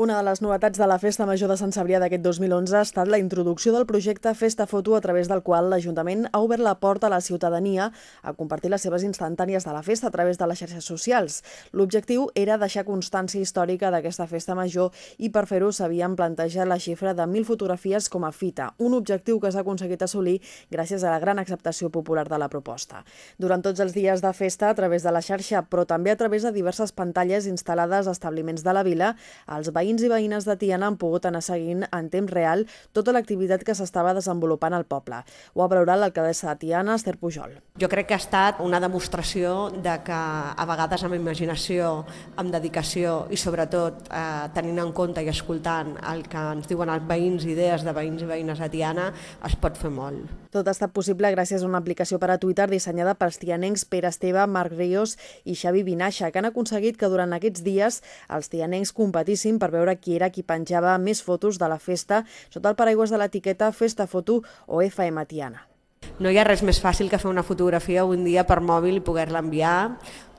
Una de les novetats de la Festa Major de Sant Cebrià d'aquest 2011 ha estat la introducció del projecte Festa Foto a través del qual l'Ajuntament ha obert la porta a la ciutadania a compartir les seves instantànies de la festa a través de les xarxes socials. L'objectiu era deixar constància històrica d'aquesta Festa Major i per fer-ho s'havien plantejat la xifra de 1.000 fotografies com a fita, un objectiu que s'ha aconseguit assolir gràcies a la gran acceptació popular de la proposta. Durant tots els dies de festa, a través de la xarxa, però també a través de diverses pantalles instal·lades a establiments de la vila, els veïns i veïnes de Tiana han pogut anar seguint en temps real tota l'activitat que s'estava desenvolupant al poble. Ho ha valorat l'alcaldessa de Tiana, Esther Pujol. Jo crec que ha estat una demostració de que a vegades amb imaginació, amb dedicació i sobretot eh, tenint en compte i escoltant el que ens diuen els veïns, idees de veïns i veïnes de Tiana, es pot fer molt. Tot ha estat possible gràcies a una aplicació per a Twitter dissenyada pels tianencs Pere Esteve, Marc Ríos i Xavi Vinaixa, que han aconseguit que durant aquests dies els tianencs competissin per veure qui era qui penjava més fotos de la festa sota el paraigües de l'etiqueta Festa Foto o FM Tiana. No hi ha res més fàcil que fer una fotografia un dia per mòbil i poder-la enviar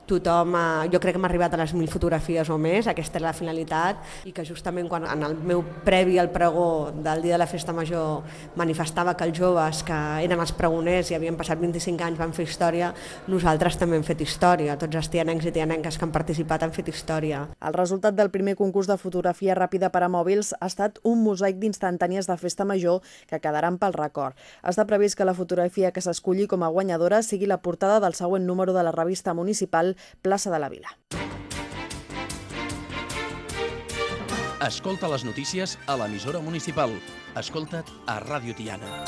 tothom, eh, jo crec que hem arribat a les 1.000 fotografies o més, aquesta és la finalitat, i que justament quan en el meu previ al pregó del dia de la festa major manifestava que els joves que eren els pregoners i havien passat 25 anys van fer història, nosaltres també hem fet història, tots els tianencs i tianenques que han participat han fet història. El resultat del primer concurs de fotografia ràpida per a mòbils ha estat un mosaic d'instantànies de festa major que quedaran pel record. Està previst que la fotografia que s'esculli com a guanyadora sigui la portada del següent número de la revista municipal plaça de la Vila. Escolta les notícies a l'emissora municipal. Escolta't a Ràdio Tiana.